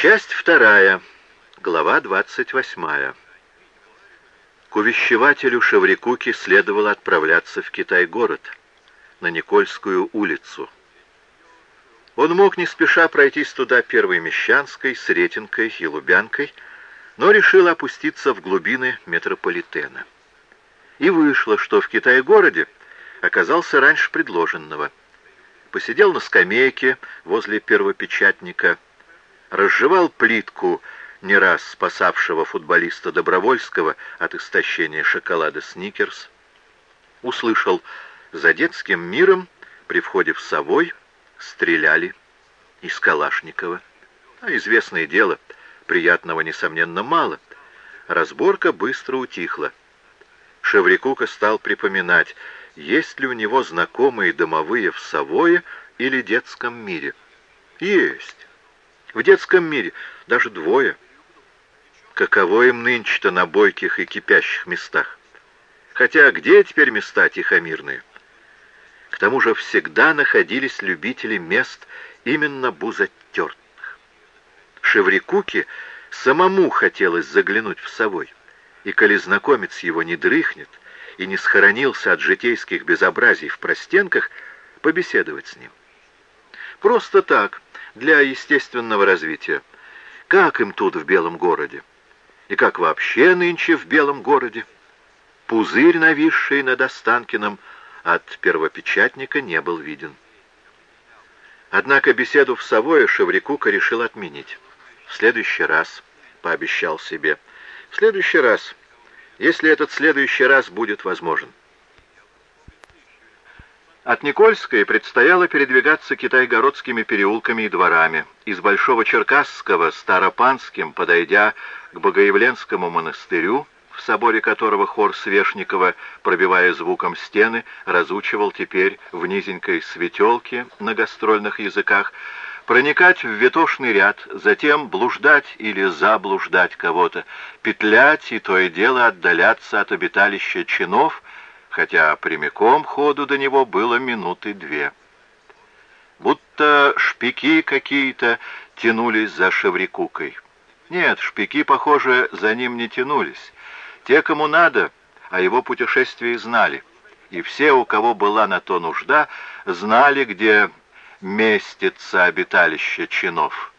Часть вторая, глава двадцать восьмая. К увещевателю Шеврикуки следовало отправляться в Китай-город, на Никольскую улицу. Он мог не спеша пройтись туда Первой Мещанской, Сретенкой и Лубянкой, но решил опуститься в глубины метрополитена. И вышло, что в Китай-городе оказался раньше предложенного. Посидел на скамейке возле первопечатника, разжевал плитку не раз спасавшего футболиста Добровольского от истощения шоколада «Сникерс», услышал «За детским миром при входе в Совой стреляли из Калашникова». А известное дело, приятного, несомненно, мало. Разборка быстро утихла. Шеврикука стал припоминать, есть ли у него знакомые домовые в Савое или детском мире. Есть. В детском мире даже двое — каково им нынче-то на бойких и кипящих местах. Хотя где теперь места тихомирные? К тому же всегда находились любители мест именно бузатертных. Шеврикуке самому хотелось заглянуть в Совой, и коли знакомец его не дрыхнет и не схоронился от житейских безобразий в простенках, побеседовать с ним. Просто так, для естественного развития. Как им тут в белом городе? и как вообще нынче в белом городе. Пузырь, нависший над Останкиным, от первопечатника не был виден. Однако беседу в Савое Шеврикука решил отменить. В следующий раз, пообещал себе, в следующий раз, если этот следующий раз будет возможен. От Никольской предстояло передвигаться китайгородскими переулками и дворами. Из Большого Черкасского Старопанским, подойдя к Богоявленскому монастырю, в соборе которого хор Свешникова, пробивая звуком стены, разучивал теперь в низенькой светелке на гастрольных языках, проникать в ветошный ряд, затем блуждать или заблуждать кого-то, петлять и то и дело отдаляться от обиталища чинов, хотя прямиком ходу до него было минуты две. Будто шпики какие-то тянулись за Шеврикукой. Нет, шпики, похоже, за ним не тянулись. Те, кому надо, о его путешествии знали. И все, у кого была на то нужда, знали, где местится обиталище чинов.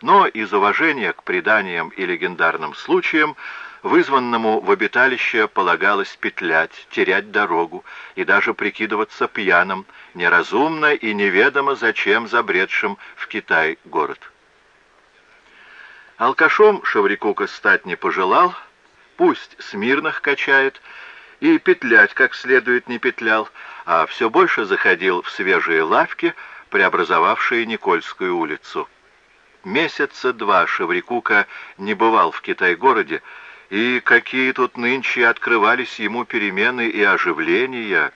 Но из уважения к преданиям и легендарным случаям Вызванному в обиталище полагалось петлять, терять дорогу и даже прикидываться пьяным, неразумно и неведомо зачем забредшим в Китай город. Алкашом Шаврикука стать не пожелал, пусть смирных качает, и петлять как следует не петлял, а все больше заходил в свежие лавки, преобразовавшие Никольскую улицу. Месяца два Шаврикука не бывал в Китай-городе, и какие тут нынче открывались ему перемены и оживления,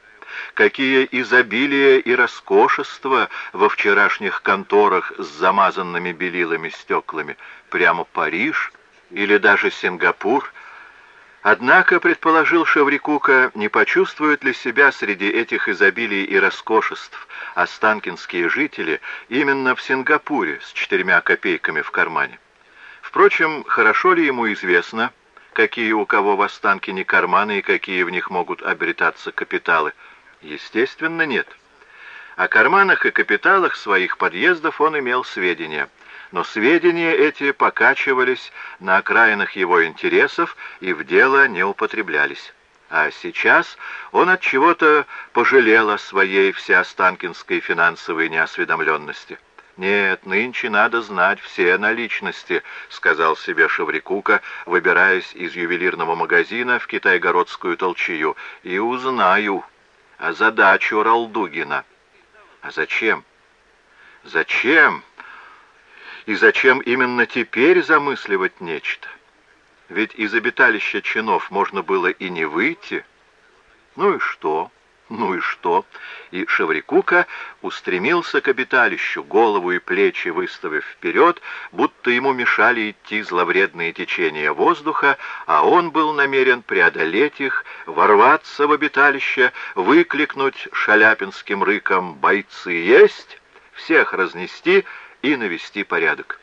какие изобилия и роскошества во вчерашних конторах с замазанными белилами стеклами, прямо Париж или даже Сингапур. Однако, предположил Шеврикука, не почувствуют ли себя среди этих изобилий и роскошеств останкинские жители именно в Сингапуре с четырьмя копейками в кармане. Впрочем, хорошо ли ему известно, какие у кого в Останкине карманы и какие в них могут обретаться капиталы? Естественно, нет. О карманах и капиталах своих подъездов он имел сведения, но сведения эти покачивались на окраинах его интересов и в дело не употреблялись. А сейчас он от чего-то пожалел о своей всеостанкинской финансовой неосведомленности. «Нет, нынче надо знать все наличности», — сказал себе Шеврикука, выбираясь из ювелирного магазина в китайгородскую толчью, — «и узнаю о задачу Ралдугина». «А зачем? Зачем? И зачем именно теперь замысливать нечто? Ведь из обиталища чинов можно было и не выйти. Ну и что?» Ну и что? И Шеврикука устремился к обиталищу, голову и плечи выставив вперед, будто ему мешали идти зловредные течения воздуха, а он был намерен преодолеть их, ворваться в обиталище, выкликнуть шаляпинским рыком «Бойцы есть!», всех разнести и навести порядок.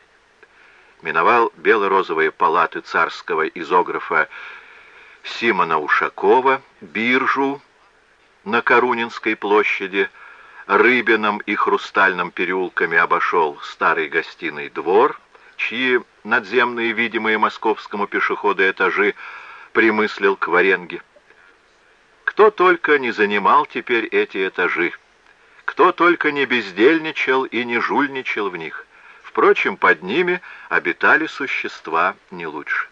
миновал бело-розовые палаты царского изографа Симона Ушакова, биржу на Карунинской площади, Рыбином и Хрустальным переулками обошел старый гостиный двор, чьи надземные, видимые московскому пешеходу этажи, примыслил к Варенге. Кто только не занимал теперь эти этажи, кто только не бездельничал и не жульничал в них. Впрочем, под ними обитали существа не лучше.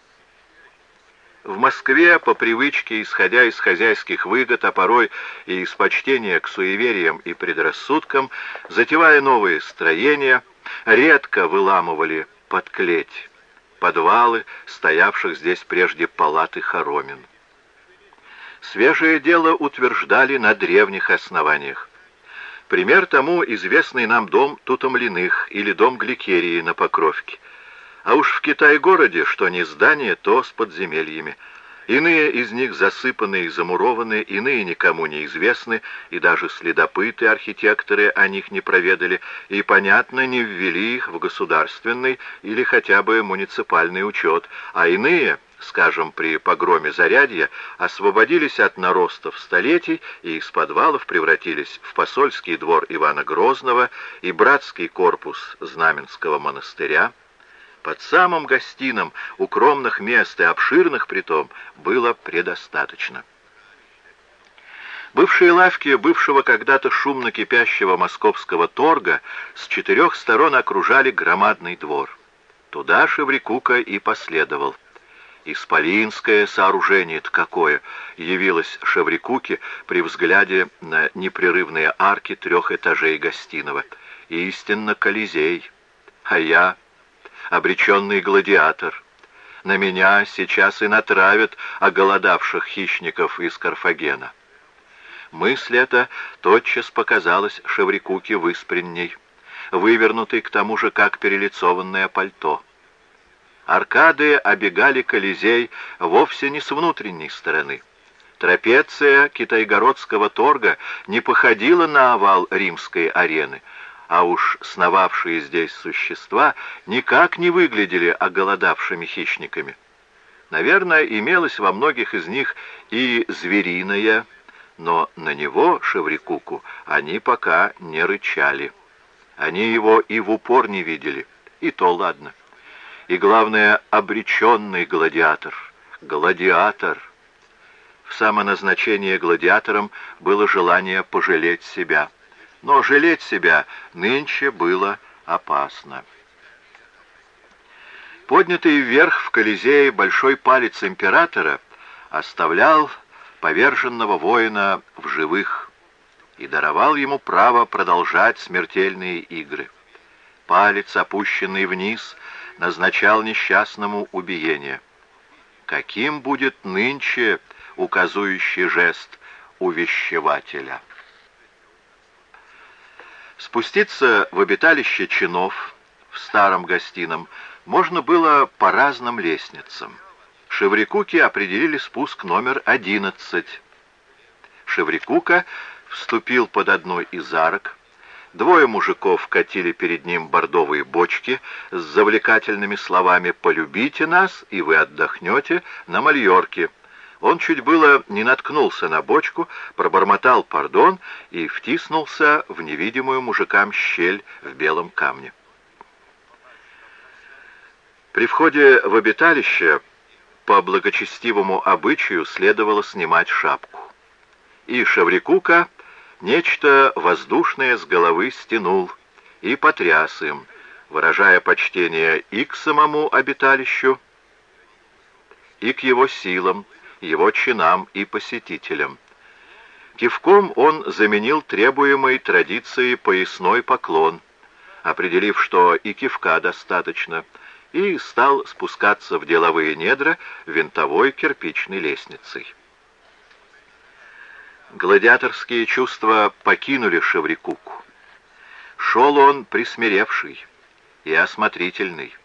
В Москве, по привычке, исходя из хозяйских выгод, а порой и из почтения к суевериям и предрассудкам, затевая новые строения, редко выламывали под клеть подвалы, стоявших здесь прежде палаты хоромин. Свежее дело утверждали на древних основаниях. Пример тому известный нам дом Тутомлиных или дом Гликерии на Покровке. А уж в Китай-городе, что не здание, то с подземельями. Иные из них засыпаны и замурованы, иные никому не известны, и даже следопыты, архитекторы о них не проведали, и, понятно, не ввели их в государственный или хотя бы муниципальный учет, а иные, скажем, при погроме Зарядья, освободились от наростов столетий и из подвалов превратились в посольский двор Ивана Грозного и братский корпус Знаменского монастыря, под самым гостином, укромных мест и обширных притом, было предостаточно. Бывшие лавки бывшего когда-то шумно кипящего московского торга с четырех сторон окружали громадный двор. Туда Шеврикука и последовал. Исполинское сооружение-то какое явилось Шеврикуке при взгляде на непрерывные арки трех этажей гостиного. Истинно Колизей. А я обреченный гладиатор. На меня сейчас и натравят оголодавших хищников из Карфагена. Мысль эта тотчас показалась Шеврикуке выспренней, вывернутой к тому же как перелицованное пальто. Аркады обегали Колизей вовсе не с внутренней стороны. Трапеция китайгородского торга не походила на овал римской арены, а уж сновавшие здесь существа никак не выглядели оголодавшими хищниками. Наверное, имелось во многих из них и звериное, но на него, Шеврикуку, они пока не рычали. Они его и в упор не видели, и то ладно и, главное, обреченный гладиатор. Гладиатор. В самоназначение гладиатором было желание пожалеть себя. Но жалеть себя нынче было опасно. Поднятый вверх в Колизее большой палец императора оставлял поверженного воина в живых и даровал ему право продолжать смертельные игры. Палец, опущенный вниз, назначал несчастному убиение. Каким будет нынче указующий жест увещевателя? Спуститься в обиталище чинов в старом гостином можно было по разным лестницам. Шеврикуки определили спуск номер 11. Шеврикука вступил под одной из арок, Двое мужиков катили перед ним бордовые бочки с завлекательными словами «Полюбите нас, и вы отдохнете на Мальорке». Он чуть было не наткнулся на бочку, пробормотал «пардон» и втиснулся в невидимую мужикам щель в белом камне. При входе в обиталище по благочестивому обычаю следовало снимать шапку. И Шаврикука Нечто воздушное с головы стянул и потряс им, выражая почтение и к самому обиталищу, и к его силам, его чинам и посетителям. Кивком он заменил требуемой традицией поясной поклон, определив, что и кивка достаточно, и стал спускаться в деловые недра винтовой кирпичной лестницей. Гладиаторские чувства покинули Шеврикуку. Шел он присмиревший и осмотрительный.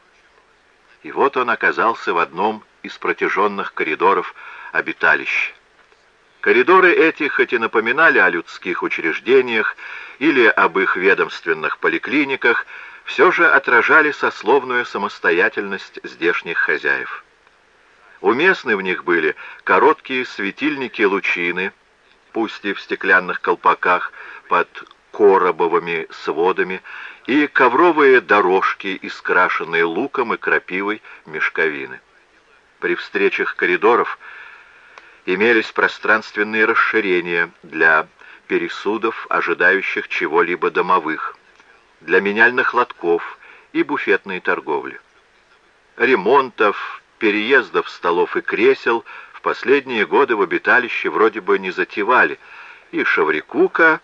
И вот он оказался в одном из протяженных коридоров обиталища. Коридоры эти, хоть и напоминали о людских учреждениях или об их ведомственных поликлиниках, все же отражали сословную самостоятельность здешних хозяев. Уместны в них были короткие светильники-лучины, пусть и в стеклянных колпаках под коробовыми сводами, и ковровые дорожки, искрашенные луком и крапивой мешковины. При встречах коридоров имелись пространственные расширения для пересудов, ожидающих чего-либо домовых, для меняльных лотков и буфетной торговли. Ремонтов, переездов столов и кресел в последние годы в обиталище вроде бы не затевали, и Шаврикука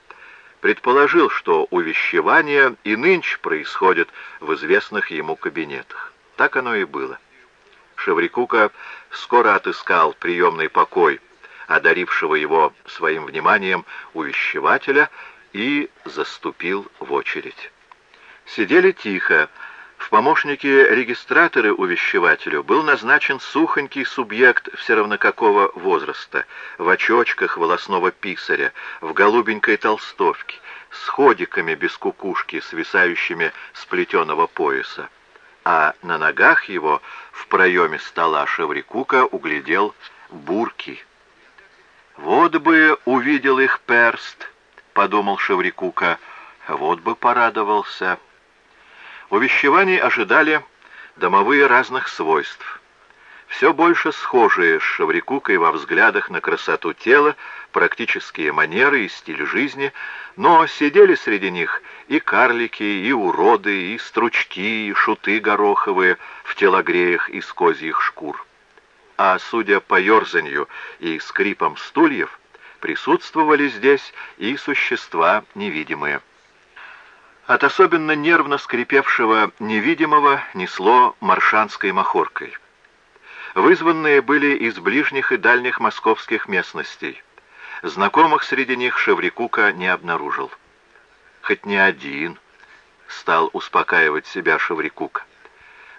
предположил, что увещевание и нынче происходит в известных ему кабинетах. Так оно и было. Шеврикука скоро отыскал приемный покой, одарившего его своим вниманием увещевателя, и заступил в очередь. Сидели тихо. В помощнике регистраторы увещевателю был назначен сухонький субъект все равно какого возраста, в очочках волосного писаря, в голубенькой толстовке, с ходиками без кукушки, свисающими с плетеного пояса. А на ногах его в проеме стола Шеврикука углядел бурки. «Вот бы увидел их перст», — подумал Шеврикука, — «вот бы порадовался». Увещеваний ожидали домовые разных свойств. Все больше схожие с Шаврикукой во взглядах на красоту тела, практические манеры и стиль жизни, но сидели среди них и карлики, и уроды, и стручки, и шуты гороховые в телогреях из козьих шкур. А судя по ерзанью и скрипам стульев, присутствовали здесь и существа невидимые. От особенно нервно скрипевшего невидимого несло маршанской махоркой. Вызванные были из ближних и дальних московских местностей. Знакомых среди них Шеврикука не обнаружил. Хоть не один, стал успокаивать себя Шеврикука.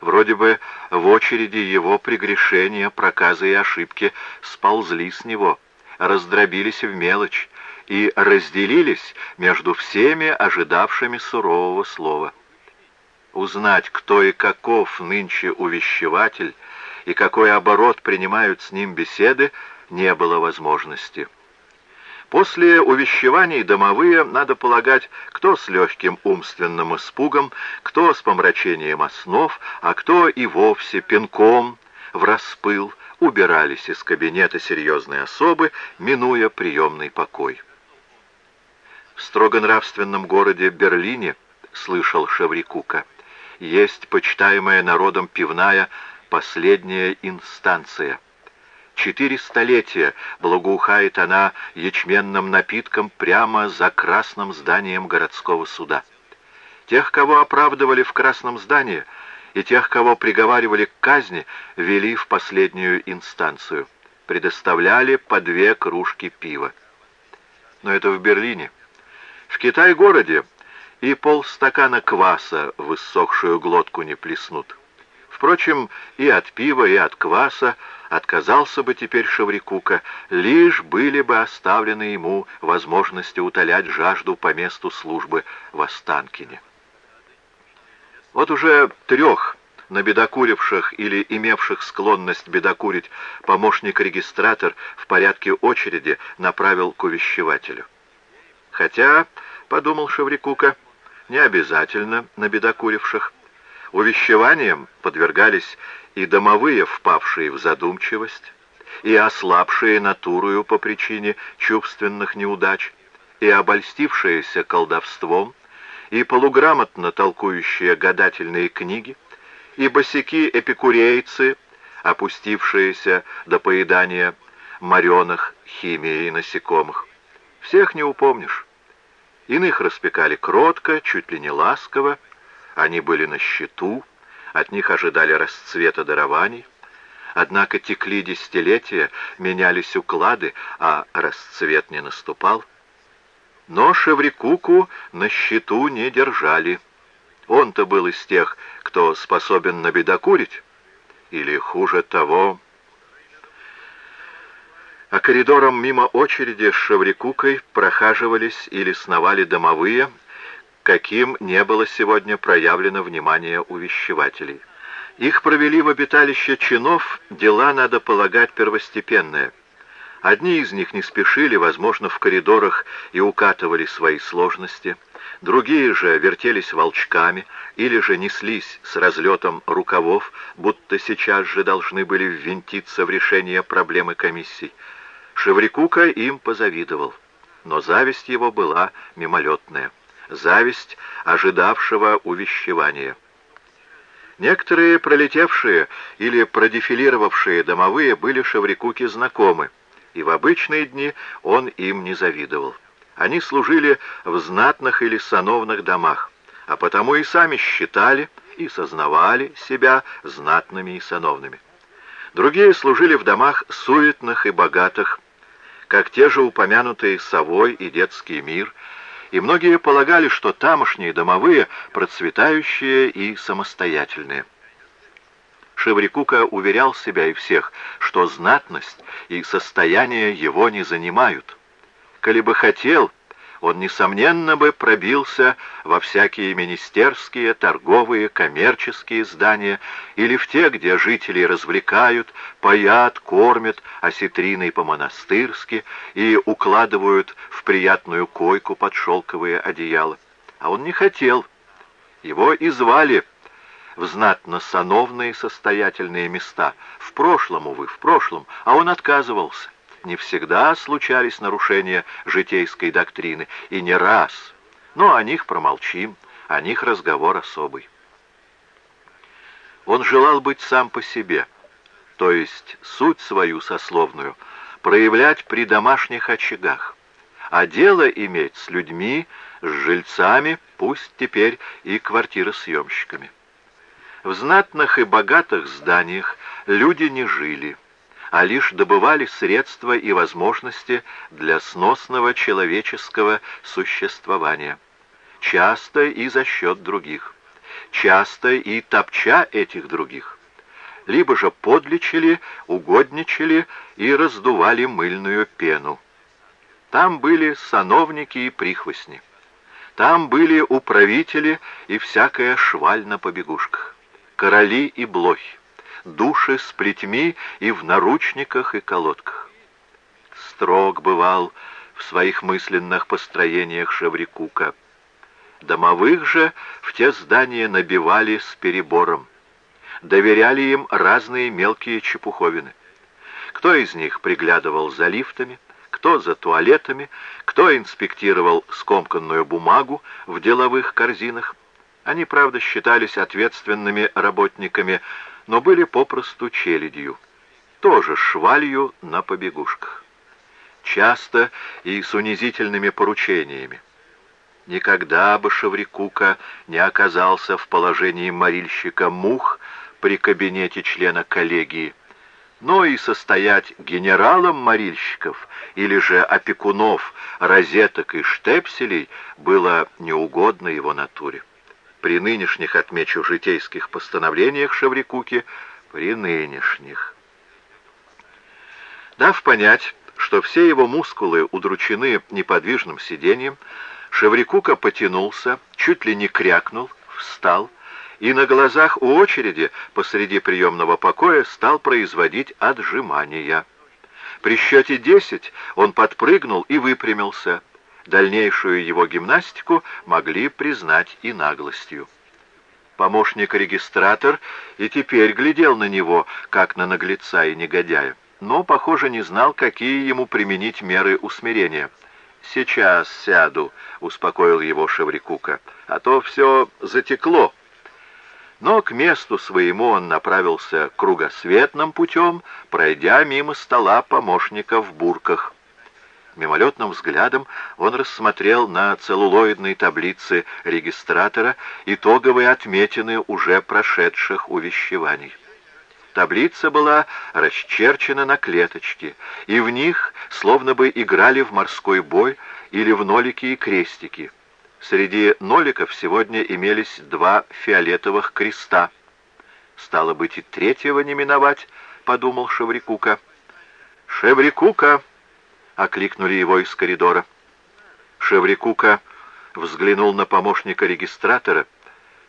Вроде бы в очереди его прегрешения, проказы и ошибки сползли с него, раздробились в мелочь, и разделились между всеми ожидавшими сурового слова. Узнать, кто и каков нынче увещеватель, и какой оборот принимают с ним беседы, не было возможности. После увещеваний домовые, надо полагать, кто с легким умственным испугом, кто с помрачением основ, а кто и вовсе пинком в распыл, убирались из кабинета серьезной особы, минуя приемный покой. В строго нравственном городе Берлине, слышал Шеврикука, есть почитаемая народом пивная последняя инстанция. Четыре столетия благоухает она ячменным напитком прямо за красным зданием городского суда. Тех, кого оправдывали в красном здании, и тех, кого приговаривали к казни, вели в последнюю инстанцию. Предоставляли по две кружки пива. Но это в Берлине. В Китай-городе и полстакана кваса в иссохшую глотку не плеснут. Впрочем, и от пива, и от кваса отказался бы теперь Шаврикука, лишь были бы оставлены ему возможности утолять жажду по месту службы в Останкине. Вот уже трех набедокуривших или имевших склонность бедокурить помощник-регистратор в порядке очереди направил к увещевателю. Хотя, — подумал Шеврикука, — не обязательно на бедокуривших. Увещеванием подвергались и домовые, впавшие в задумчивость, и ослабшие натурою по причине чувственных неудач, и обольстившиеся колдовством, и полуграмотно толкующие гадательные книги, и босяки-эпикурейцы, опустившиеся до поедания мореных химией насекомых. Всех не упомнишь. Иных распекали кротко, чуть ли не ласково. Они были на счету, от них ожидали расцвета дарований. Однако текли десятилетия, менялись уклады, а расцвет не наступал. Но Шеврикуку на счету не держали. Он-то был из тех, кто способен набедокурить, или, хуже того, а коридором мимо очереди с Шеврикукой прохаживались или сновали домовые, каким не было сегодня проявлено внимание увещевателей. Их провели в обиталище чинов, дела, надо полагать, первостепенные. Одни из них не спешили, возможно, в коридорах и укатывали свои сложности, другие же вертелись волчками или же неслись с разлетом рукавов, будто сейчас же должны были ввинтиться в решение проблемы комиссий. Шеврикука им позавидовал, но зависть его была мимолетная, зависть ожидавшего увещевания. Некоторые пролетевшие или продефилировавшие домовые были Шеврикуке знакомы, и в обычные дни он им не завидовал. Они служили в знатных или сановных домах, а потому и сами считали и сознавали себя знатными и сановными. Другие служили в домах суетных и богатых, как те же упомянутые «Совой» и «Детский мир», и многие полагали, что тамошние домовые процветающие и самостоятельные. Шеврикука уверял себя и всех, что знатность и состояние его не занимают. Коли бы хотел, он, несомненно, бы пробился во всякие министерские, торговые, коммерческие здания или в те, где жители развлекают, паят, кормят осетриной по-монастырски и укладывают в приятную койку под шелковые одеяла. А он не хотел. Его и звали в знатно-сановные состоятельные места. В прошлом, увы, в прошлом, а он отказывался не всегда случались нарушения житейской доктрины, и не раз, но о них промолчим, о них разговор особый. Он желал быть сам по себе, то есть суть свою сословную проявлять при домашних очагах, а дело иметь с людьми, с жильцами, пусть теперь и квартиросъемщиками. В знатных и богатых зданиях люди не жили, а лишь добывали средства и возможности для сносного человеческого существования, часто и за счет других, часто и топча этих других, либо же подлечили, угодничали и раздували мыльную пену. Там были сановники и прихвостни. Там были управители и всякая шваль на побегушках, короли и блохи души с плетьми и в наручниках и колодках. Строг бывал в своих мысленных построениях Шеврикука. Домовых же в те здания набивали с перебором. Доверяли им разные мелкие чепуховины. Кто из них приглядывал за лифтами, кто за туалетами, кто инспектировал скомканную бумагу в деловых корзинах. Они, правда, считались ответственными работниками, но были попросту челядью, тоже швалью на побегушках. Часто и с унизительными поручениями. Никогда бы Шаврикука не оказался в положении морильщика мух при кабинете члена коллегии, но и состоять генералом морильщиков или же опекунов розеток и штепселей было неугодно его натуре при нынешних, отмечу, житейских постановлениях Шаврикуки, при нынешних. Дав понять, что все его мускулы удручены неподвижным сиденьем, Шеврикука потянулся, чуть ли не крякнул, встал и на глазах у очереди посреди приемного покоя стал производить отжимания. При счете десять он подпрыгнул и выпрямился, Дальнейшую его гимнастику могли признать и наглостью. Помощник-регистратор и теперь глядел на него, как на наглеца и негодяя, но, похоже, не знал, какие ему применить меры усмирения. «Сейчас сяду», — успокоил его Шеврикука, — «а то все затекло». Но к месту своему он направился кругосветным путем, пройдя мимо стола помощника в бурках. Мимолетным взглядом он рассмотрел на целлулоидной таблице регистратора итоговые отметины уже прошедших увещеваний. Таблица была расчерчена на клеточки, и в них словно бы играли в морской бой или в нолики и крестики. Среди ноликов сегодня имелись два фиолетовых креста. «Стало быть, и третьего не миновать», — подумал Шеврикука. «Шеврикука!» — окликнули его из коридора. Шеврикука взглянул на помощника регистратора.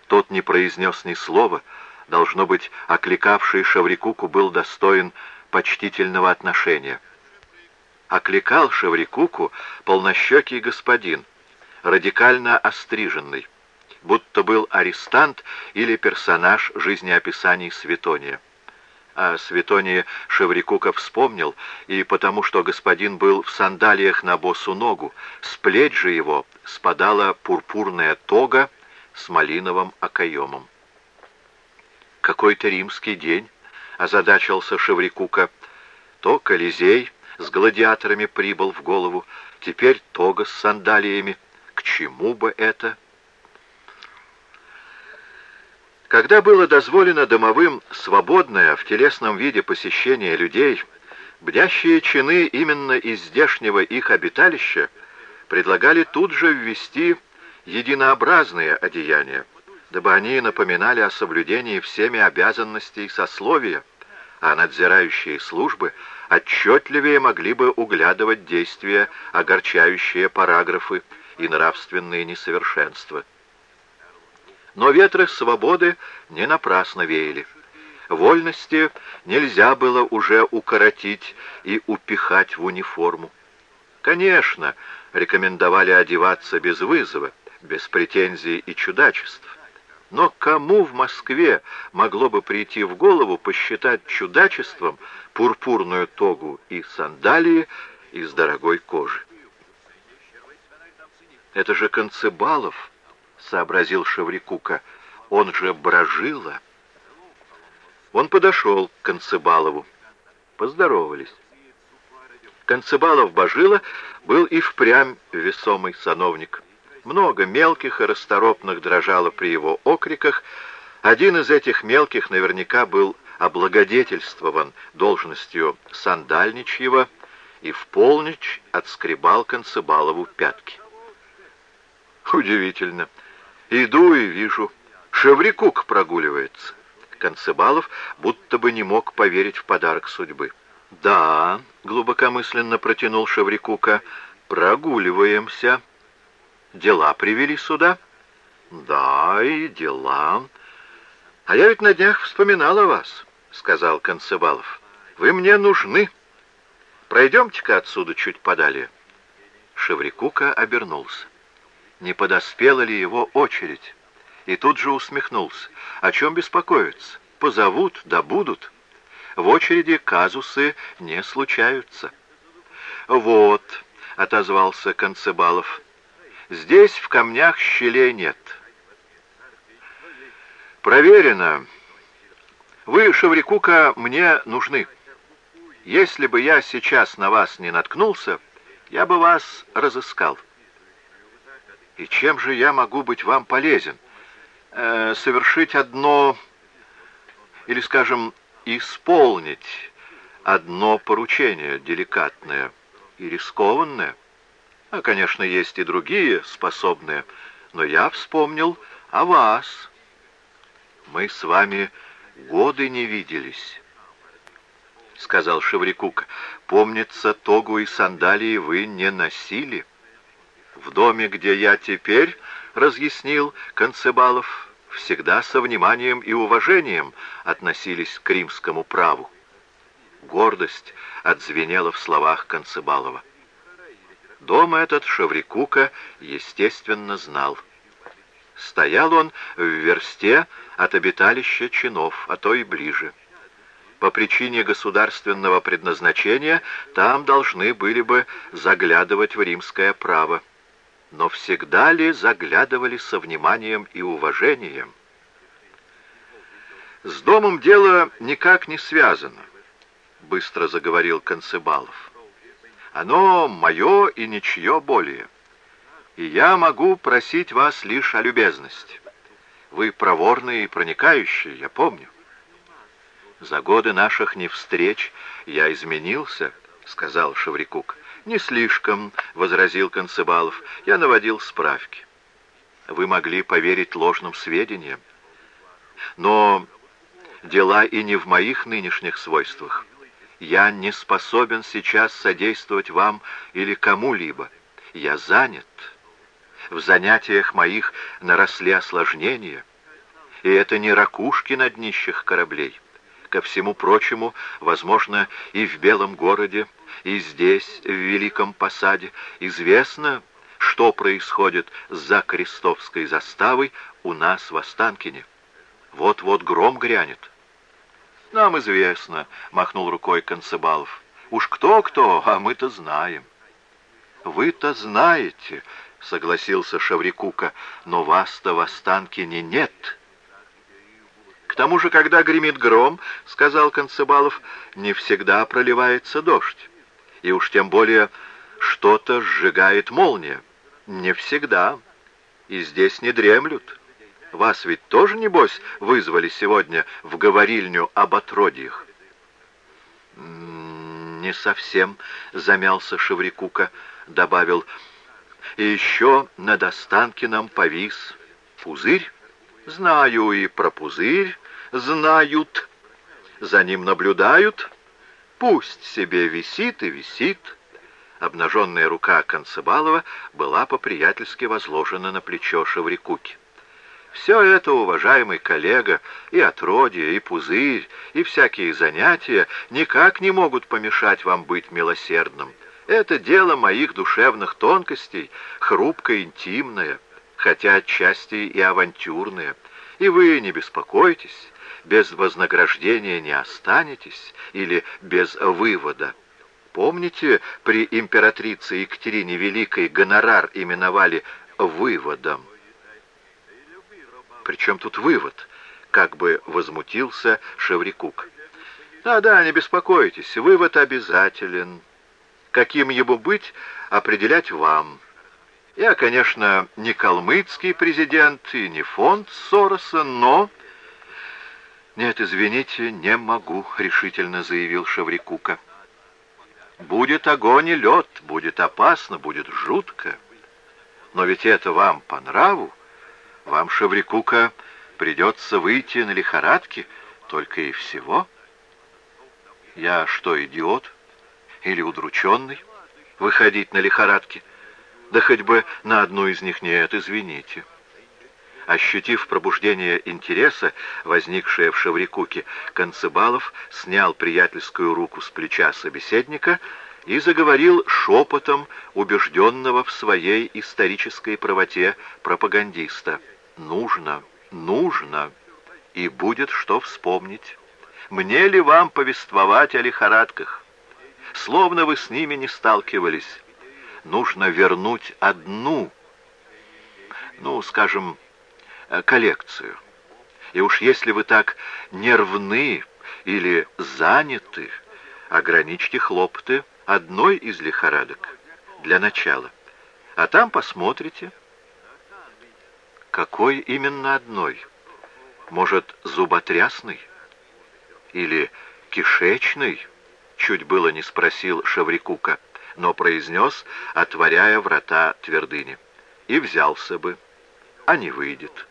Тот не произнес ни слова. Должно быть, окликавший Шаврикуку был достоин почтительного отношения. Окликал Шаврикуку полнощекий господин, радикально остриженный, будто был арестант или персонаж жизнеописаний Светония. О Светонии Шеврикука вспомнил, и потому что господин был в сандалиях на босу ногу, с плеч же его спадала пурпурная тога с малиновым окоемом. «Какой-то римский день», — озадачился Шеврикука, — «то Колизей с гладиаторами прибыл в голову, теперь тога с сандалиями. К чему бы это?» Когда было дозволено домовым свободное в телесном виде посещение людей, бдящие чины именно из здешнего их обиталища предлагали тут же ввести единообразные одеяния, дабы они напоминали о соблюдении всеми обязанностей сословия, а надзирающие службы отчетливее могли бы углядывать действия, огорчающие параграфы и нравственные несовершенства. Но ветры свободы не напрасно веяли. Вольности нельзя было уже укоротить и упихать в униформу. Конечно, рекомендовали одеваться без вызова, без претензий и чудачеств. Но кому в Москве могло бы прийти в голову посчитать чудачеством пурпурную тогу и сандалии из дорогой кожи? Это же Концебалов, — сообразил Шеврикука. «Он же Брожила». Он подошел к Концебалову. Поздоровались. Концебалов-Божила был и впрямь весомый сановник. Много мелких и расторопных дрожало при его окриках. Один из этих мелких наверняка был облагодетельствован должностью сандальничьего и в полночь отскребал Концебалову пятки. Удивительно. Иду и вижу. Шеврикук прогуливается. Концебалов будто бы не мог поверить в подарок судьбы. «Да», — глубокомысленно протянул Шеврикука, — «прогуливаемся». «Дела привели сюда?» «Да, и дела». «А я ведь на днях вспоминал о вас», — сказал Концебалов. «Вы мне нужны. Пройдемте-ка отсюда чуть подалее». Шеврикука обернулся не подоспела ли его очередь. И тут же усмехнулся. О чем беспокоиться? Позовут, да будут. В очереди казусы не случаются. «Вот», — отозвался Концебалов, — «здесь в камнях щелей нет». «Проверено. Вы, Шеврикука, мне нужны. Если бы я сейчас на вас не наткнулся, я бы вас разыскал». И чем же я могу быть вам полезен? Э, совершить одно, или, скажем, исполнить одно поручение деликатное и рискованное. А, конечно, есть и другие способные, но я вспомнил о вас. Мы с вами годы не виделись, — сказал Шеврикук. Помнится, тогу и сандалии вы не носили. — в доме, где я теперь, — разъяснил Концебалов, — всегда со вниманием и уважением относились к римскому праву. Гордость отзвенела в словах Концебалова. Дом этот Шеврикука, естественно, знал. Стоял он в версте от обиталища чинов, а то и ближе. По причине государственного предназначения там должны были бы заглядывать в римское право но всегда ли заглядывали со вниманием и уважением? «С домом дело никак не связано», — быстро заговорил Концебалов. «Оно мое и ничье более, и я могу просить вас лишь о любезности. Вы проворные и проникающие, я помню. За годы наших невстреч я изменился», — сказал Шеврикук. «Не слишком», — возразил Концебалов. «Я наводил справки. Вы могли поверить ложным сведениям. Но дела и не в моих нынешних свойствах. Я не способен сейчас содействовать вам или кому-либо. Я занят. В занятиях моих наросли осложнения. И это не ракушки на днищах кораблей. Ко всему прочему, возможно, и в Белом городе, и здесь, в Великом Посаде, известно, что происходит за крестовской заставой у нас в Останкине. Вот-вот гром грянет. «Нам известно», — махнул рукой Концебалов. «Уж кто-кто, а мы-то знаем». «Вы-то знаете», — согласился Шаврикука, «но вас-то в Останкине нет». «К тому же, когда гремит гром, — сказал Концебалов, — не всегда проливается дождь. И уж тем более что-то сжигает молния. Не всегда. И здесь не дремлют. Вас ведь тоже, небось, вызвали сегодня в говорильню об отродьях? «Не совсем», — замялся Шеврикука, добавил. «И еще над Останкином повис пузырь. Знаю и про пузырь, знают. За ним наблюдают. Пусть себе висит и висит». Обнаженная рука Концебалова была по-приятельски возложена на плечо Шеврикуки. Все это, уважаемый коллега, и отродье, и пузырь, и всякие занятия никак не могут помешать вам быть милосердным. Это дело моих душевных тонкостей, хрупкое, интимное, хотя отчасти и авантюрное. И вы не беспокойтесь, без вознаграждения не останетесь или без вывода. Помните, при императрице Екатерине Великой гонорар именовали «выводом»? «Причем тут вывод?» — как бы возмутился Шеврикук. «Да-да, не беспокойтесь, вывод обязателен. Каким ему быть, определять вам. Я, конечно, не калмыцкий президент и не фонд Сороса, но...» «Нет, извините, не могу», — решительно заявил Шеврикука. Будет огонь и лед, будет опасно, будет жутко. Но ведь это вам по нраву. Вам, Шеврикука, придется выйти на лихорадки, только и всего. Я что, идиот? Или удрученный? Выходить на лихорадки? Да хоть бы на одну из них нет, извините. Ощутив пробуждение интереса, возникшее в Шаврикуке, Концебалов снял приятельскую руку с плеча собеседника и заговорил шепотом убежденного в своей исторической правоте пропагандиста. «Нужно, нужно, и будет что вспомнить. Мне ли вам повествовать о лихорадках? Словно вы с ними не сталкивались. Нужно вернуть одну, ну, скажем, коллекцию. И уж если вы так нервны или заняты, ограничьте хлопоты одной из лихорадок для начала. А там посмотрите. Какой именно одной? Может, зуботрясный? Или кишечный? Чуть было не спросил Шаврикука, но произнес, отворяя врата твердыни. И взялся бы, а не выйдет.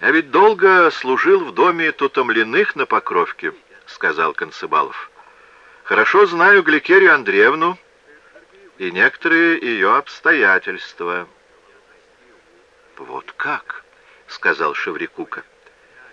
«Я ведь долго служил в доме Тутомлиных на Покровке», — сказал Концебалов. «Хорошо знаю Гликерию Андреевну и некоторые ее обстоятельства». «Вот как?» — сказал Шеврикука.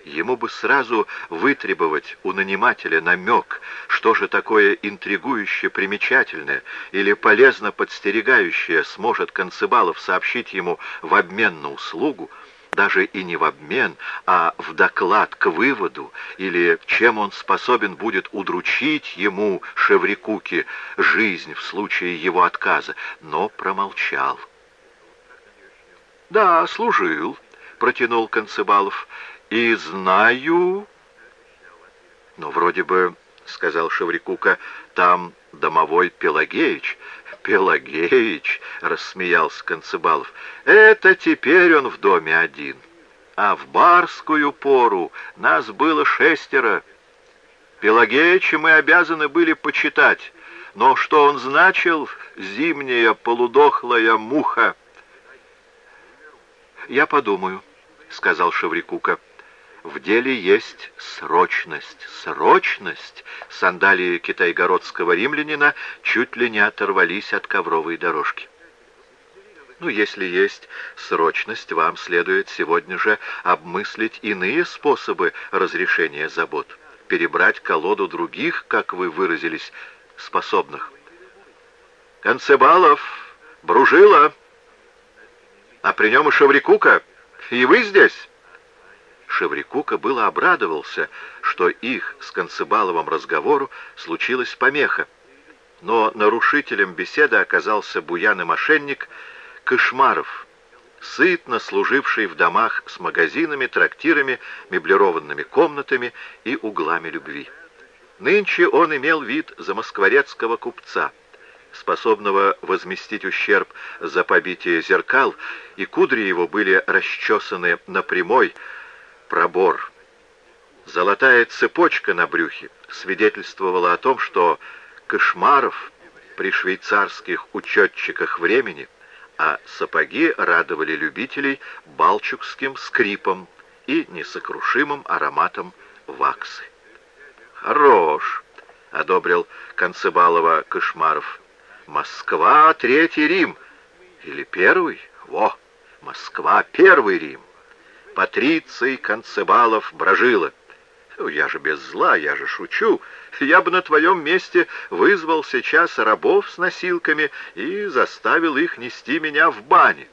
Ему бы сразу вытребовать у нанимателя намек, что же такое интригующее примечательное или полезно подстерегающее сможет Концебалов сообщить ему в обмен на услугу, даже и не в обмен, а в доклад к выводу, или чем он способен будет удручить ему, Шеврикуке, жизнь в случае его отказа, но промолчал. «Да, служил», — протянул Концебалов, — «и знаю...» «Но вроде бы, — сказал Шеврикука, — там домовой Пелагеич, Пелагеич, — рассмеялся Концебалов, — это теперь он в доме один. А в барскую пору нас было шестеро. Пелагеича мы обязаны были почитать, но что он значил, зимняя полудохлая муха? «Я подумаю», — сказал Шеврикука. В деле есть срочность. Срочность! Сандалии китайгородского римлянина чуть ли не оторвались от ковровой дорожки. Ну, если есть срочность, вам следует сегодня же обмыслить иные способы разрешения забот, перебрать колоду других, как вы выразились, способных. Концебалов, Бружила, а при нем и Шаврикука, и вы здесь? Шеврикука было обрадовался, что их с Концебаловым разговору случилась помеха. Но нарушителем беседы оказался буяный мошенник Кошмаров, сытно служивший в домах с магазинами, трактирами, меблированными комнатами и углами любви. Нынче он имел вид замоскворецкого купца, способного возместить ущерб за побитие зеркал, и кудри его были расчесаны на пробор. Золотая цепочка на брюхе свидетельствовала о том, что Кошмаров при швейцарских учетчиках времени, а сапоги радовали любителей балчукским скрипом и несокрушимым ароматом ваксы. «Хорош!» — одобрил Концебалова Кошмаров. «Москва — Третий Рим!» Или Первый? Во! Москва — Первый Рим! Патриций, Концебалов, Брожила. Ну, я же без зла, я же шучу. Я бы на твоем месте вызвал сейчас рабов с носилками и заставил их нести меня в бане.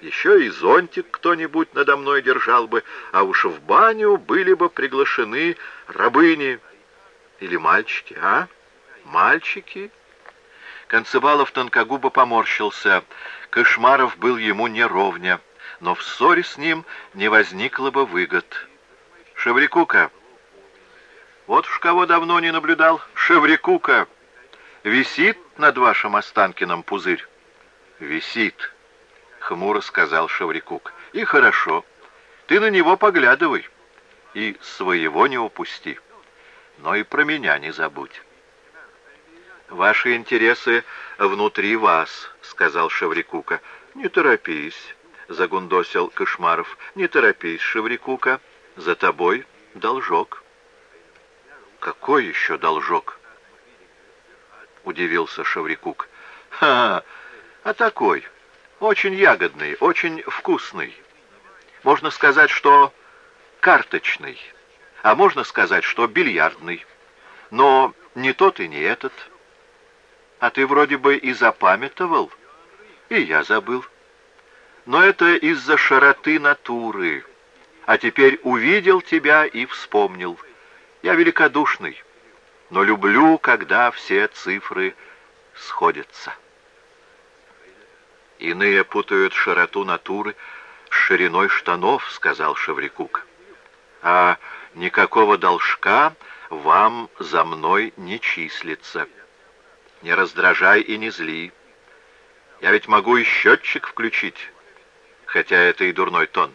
Еще и зонтик кто-нибудь надо мной держал бы, а уж в баню были бы приглашены рабыни или мальчики, а? Мальчики? Концебалов тонкогубо поморщился. Кошмаров был ему неровня но в ссоре с ним не возникло бы выгод. Шеврикука. Вот уж кого давно не наблюдал. Шеврикука. Висит над вашим Останкиным пузырь? Висит, хмуро сказал Шеврикук. И хорошо. Ты на него поглядывай. И своего не упусти. Но и про меня не забудь. «Ваши интересы внутри вас», — сказал Шеврикука. «Не торопись загундосил Кошмаров. «Не торопись, Шеврикука, за тобой должок». «Какой еще должок?» — удивился Шеврикук. «Ха, а такой, очень ягодный, очень вкусный. Можно сказать, что карточный, а можно сказать, что бильярдный. Но не тот и не этот. А ты вроде бы и запамятовал, и я забыл». Но это из-за широты натуры. А теперь увидел тебя и вспомнил. Я великодушный, но люблю, когда все цифры сходятся. Иные путают широту натуры с шириной штанов, сказал Шеврикук. А никакого должка вам за мной не числится. Не раздражай и не зли. Я ведь могу и счетчик включить хотя это и дурной тон.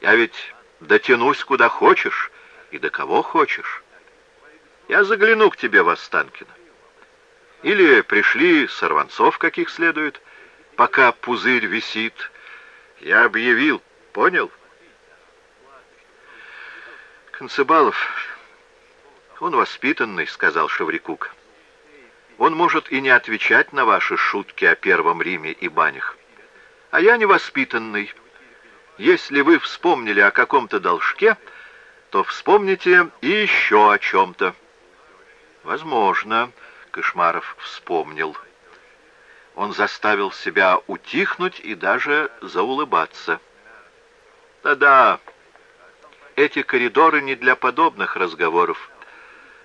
Я ведь дотянусь куда хочешь и до кого хочешь. Я загляну к тебе в Останкино. Или пришли сорванцов, каких следует, пока пузырь висит. Я объявил, понял? Концебалов, он воспитанный, сказал Шеврикук. Он может и не отвечать на ваши шутки о Первом Риме и банях а я невоспитанный. Если вы вспомнили о каком-то должке, то вспомните и еще о чем-то. Возможно, Кошмаров вспомнил. Он заставил себя утихнуть и даже заулыбаться. Да-да, эти коридоры не для подобных разговоров.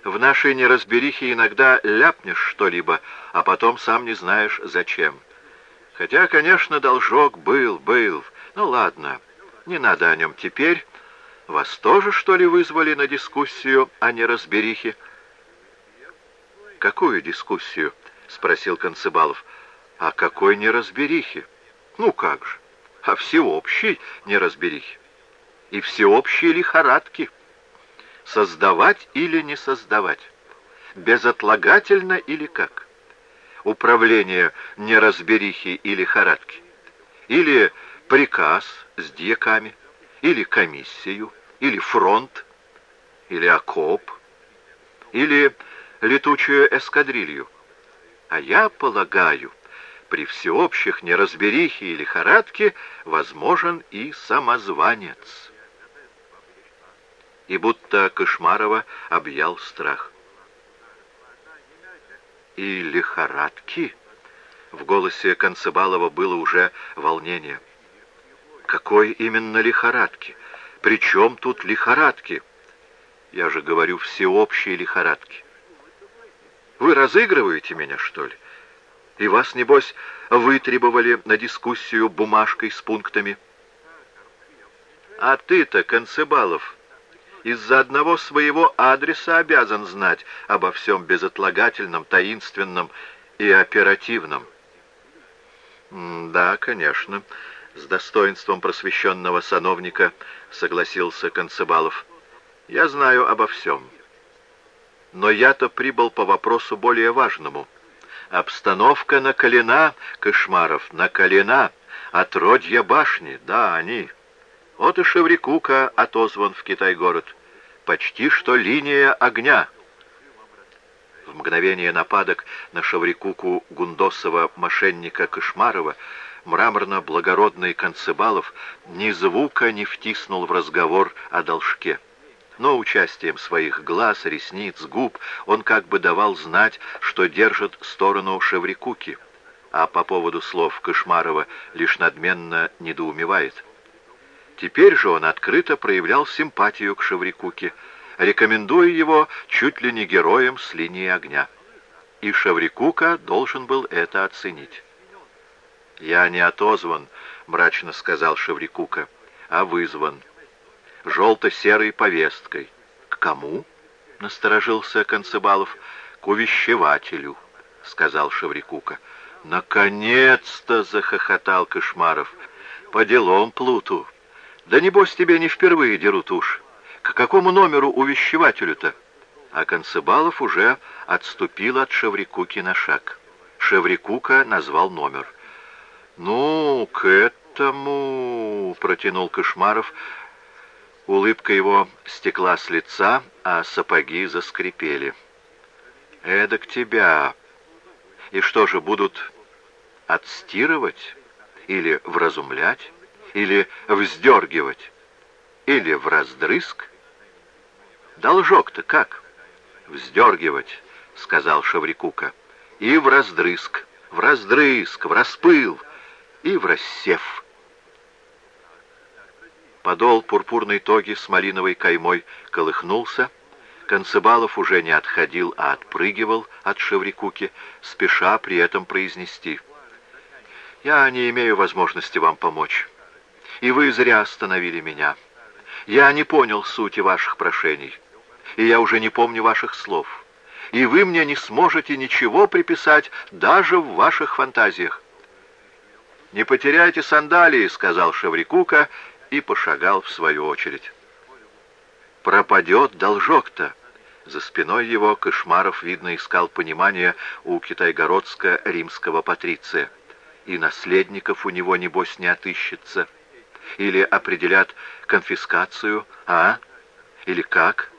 В нашей неразберихе иногда ляпнешь что-либо, а потом сам не знаешь, зачем. Хотя, конечно, должок был, был. Ну ладно, не надо о нем теперь. Вас тоже, что ли, вызвали на дискуссию о неразберихе? «Какую дискуссию?» — спросил Концебалов. «О какой неразберихе?» «Ну как же, о всеобщей неразберихе и всеобщей лихорадке. Создавать или не создавать? Безотлагательно или как?» Управление неразберихи или лихорадки, или приказ с дьяками, или комиссию, или фронт, или окоп, или летучую эскадрилью. А я полагаю, при всеобщих неразберихе и лихорадке возможен и самозванец. И будто Кошмарова объял страх. И лихорадки? В голосе Концебалова было уже волнение. Какой именно лихорадки? Причем тут лихорадки? Я же говорю, всеобщие лихорадки. Вы разыгрываете меня, что ли? И вас, небось, вытребовали на дискуссию бумажкой с пунктами. А ты-то, Концебалов, из-за одного своего адреса обязан знать обо всем безотлагательном, таинственном и оперативном. «Да, конечно», — с достоинством просвещенного сановника согласился Концебалов. «Я знаю обо всем. Но я-то прибыл по вопросу более важному — Обстановка накалена, Кошмаров, накалена. Отродья башни, да, они. Вот и Шеврикука отозван в Китай-город. Почти что линия огня. В мгновение нападок на Шеврикуку Гундосова мошенника Кошмарова мраморно-благородный Концебалов ни звука не втиснул в разговор о должке но участием своих глаз, ресниц, губ он как бы давал знать, что держит сторону Шеврикуки, а по поводу слов Кошмарова лишь надменно недоумевает. Теперь же он открыто проявлял симпатию к Шеврикуке, рекомендуя его чуть ли не героем с линии огня. И Шеврикука должен был это оценить. «Я не отозван», — мрачно сказал Шеврикука, — «а вызван» желто-серой повесткой. «К кому?» — насторожился Концебалов. «К увещевателю», — сказал Шеврикука. «Наконец-то!» — захохотал Кошмаров. «По делам плуту. Да небось тебе не впервые дерут уж. К какому номеру увещевателю-то?» А Концебалов уже отступил от Шеврикуки на шаг. Шеврикука назвал номер. «Ну, к этому...» — протянул Кошмаров, Улыбка его стекла с лица, а сапоги заскрипели. «Эдак тебя! И что же, будут отстирывать? Или вразумлять? Или вздергивать? Или в раздрызг? Должок-то как? Вздергивать, сказал Шаврикука. И в раздрызг, в раздрызг, в распыл и в рассев. Подол пурпурной тоги с малиновой каймой колыхнулся. Концебалов уже не отходил, а отпрыгивал от Шеврикуки, спеша при этом произнести. «Я не имею возможности вам помочь, и вы зря остановили меня. Я не понял сути ваших прошений, и я уже не помню ваших слов, и вы мне не сможете ничего приписать даже в ваших фантазиях». «Не потеряйте сандалии», — сказал Шеврикука, — и пошагал в свою очередь. «Пропадет должок-то!» За спиной его Кошмаров, видно, искал понимания у китайгородско-римского патриция. И наследников у него, небось, не отыщется. Или определят конфискацию, а? Или как?»